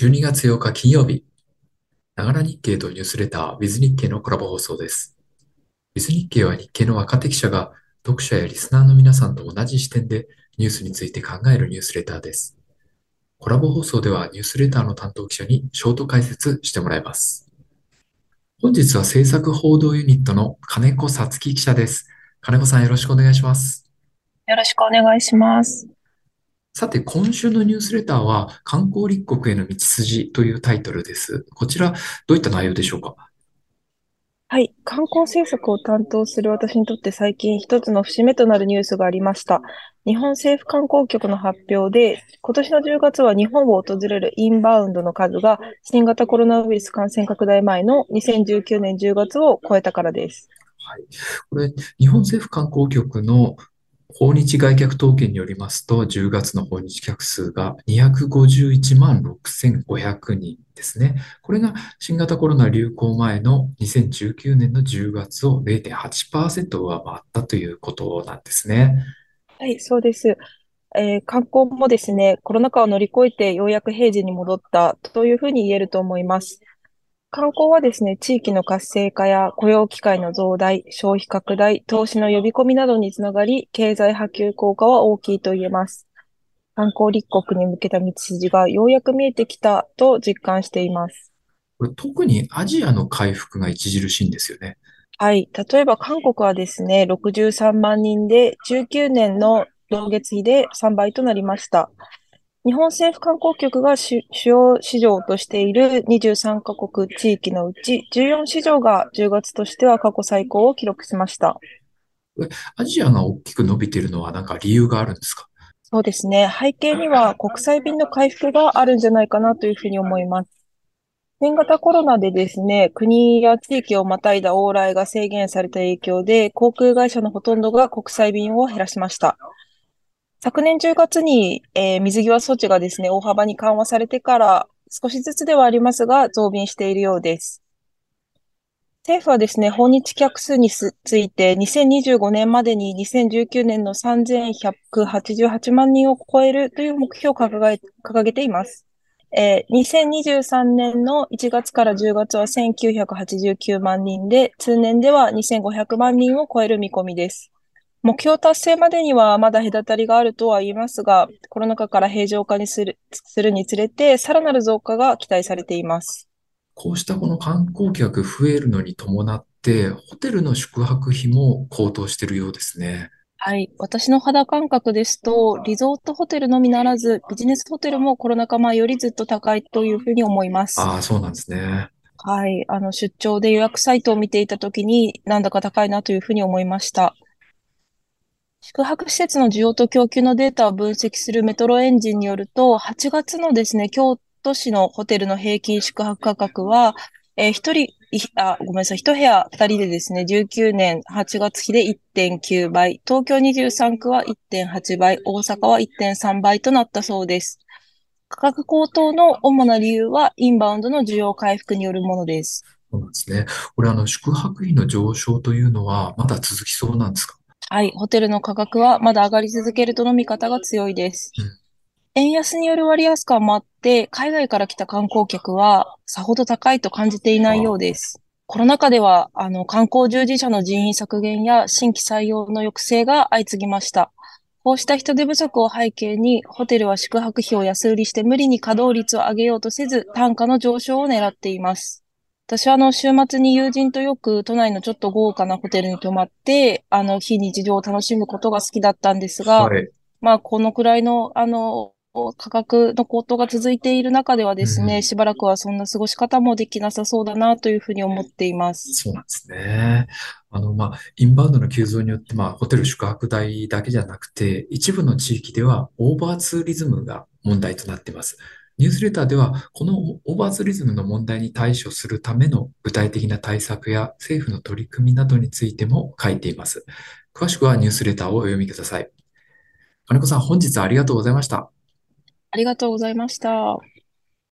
12月8日金曜日、ながら日経とニュースレター、ウィズ日経のコラボ放送です。ウィズ日経は日経の若手記者が読者やリスナーの皆さんと同じ視点でニュースについて考えるニュースレターです。コラボ放送ではニュースレターの担当記者にショート解説してもらいます。本日は制作報道ユニットの金子さつき記者です。金子さんよろしくお願いします。よろしくお願いします。さて、今週のニュースレターは、観光立国への道筋というタイトルです。こちら、どういった内容でしょうか？はい。観光政策を担当する私にとって最近一つの節目となるニュースがありました。日本政府観光局の発表で、今年の10月は日本を訪れるインバウンドの数が新型コロナウイルス感染拡大前の2019年10月を超えたからです。はい。これ、日本政府観光局の訪日外客統計によりますと、10月の訪日客数が251万6500人ですね。これが新型コロナ流行前の2019年の10月を0.8%上回ったということなんですね。はい、そうです。えー、観光もですね、コロナ禍を乗り越えてようやく平時に戻ったというふうに言えると思います。観光はですね、地域の活性化や雇用機会の増大、消費拡大、投資の呼び込みなどにつながり、経済波及効果は大きいと言えます。観光立国に向けた道筋がようやく見えてきたと実感しています。これ特にアジアの回復が著しいんですよね。はい。例えば韓国はですね、63万人で19年の同月比で3倍となりました。日本政府観光局が主要市場としている23カ国地域のうち14市場が10月としては過去最高を記録しました。アジアが大きく伸びているのは何か理由があるんですか？そうですね。背景には国際便の回復があるんじゃないかなというふうに思います。新型コロナでですね、国や地域をまたいだ往来が制限された影響で、航空会社のほとんどが国際便を減らしました。昨年10月に、えー、水際措置がですね、大幅に緩和されてから少しずつではありますが、増便しているようです。政府はですね、訪日客数について2025年までに2019年の3188万人を超えるという目標を掲げ掲げています。えー、2023年の1月から10月は1989万人で、通年では2500万人を超える見込みです。目標達成までにはまだ隔たりがあるとは言いますが、コロナ禍から平常化にするするにつれて、さらなる増加が期待されています。こうしたこの観光客増えるのに伴って、ホテルの宿泊費も高騰しているようですね。はい。私の肌感覚ですと、リゾートホテルのみならず、ビジネスホテルもコロナ禍前よりずっと高いというふうに思います。ああ、そうなんですね。はい。あの、出張で予約サイトを見ていたときに、なんだか高いなというふうに思いました。宿泊施設の需要と供給のデータを分析するメトロエンジンによると、8月のですね、京都市のホテルの平均宿泊価格は、えー、一人、あ、ごめんなさい、一部屋二人でですね、19年8月比で1.9倍、東京23区は1.8倍、大阪は1.3倍となったそうです。価格高騰の主な理由は、インバウンドの需要回復によるものです。そうなんですね。これ、あの、宿泊費の上昇というのは、まだ続きそうなんですか？はい、ホテルの価格はまだ上がり続けるとの見方が強いです。円安による割安感もあって、海外から来た観光客はさほど高いと感じていないようです。コロナ禍では、あの、観光従事者の人員削減や新規採用の抑制が相次ぎました。こうした人手不足を背景に、ホテルは宿泊費を安売りして無理に稼働率を上げようとせず、単価の上昇を狙っています。私はあの、週末に友人とよく都内のちょっと豪華なホテルに泊まって、あの、非日常を楽しむことが好きだったんですが、はい、まあ、このくらいの、あの、価格の高騰が続いている中ではですね、うん、しばらくはそんな過ごし方もできなさそうだなというふうに思っています。そうなんですね。あの、まあ、インバウンドの急増によって、まあ、ホテル宿泊代だけじゃなくて、一部の地域ではオーバーツーリズムが問題となっています。ニュースレターでは、このオーバーツリズムの問題に対処するための具体的な対策や政府の取り組みなどについても書いています。詳しくはニュースレターをお読みください。金子さん、本日はありがとうございました。ありがとうございました。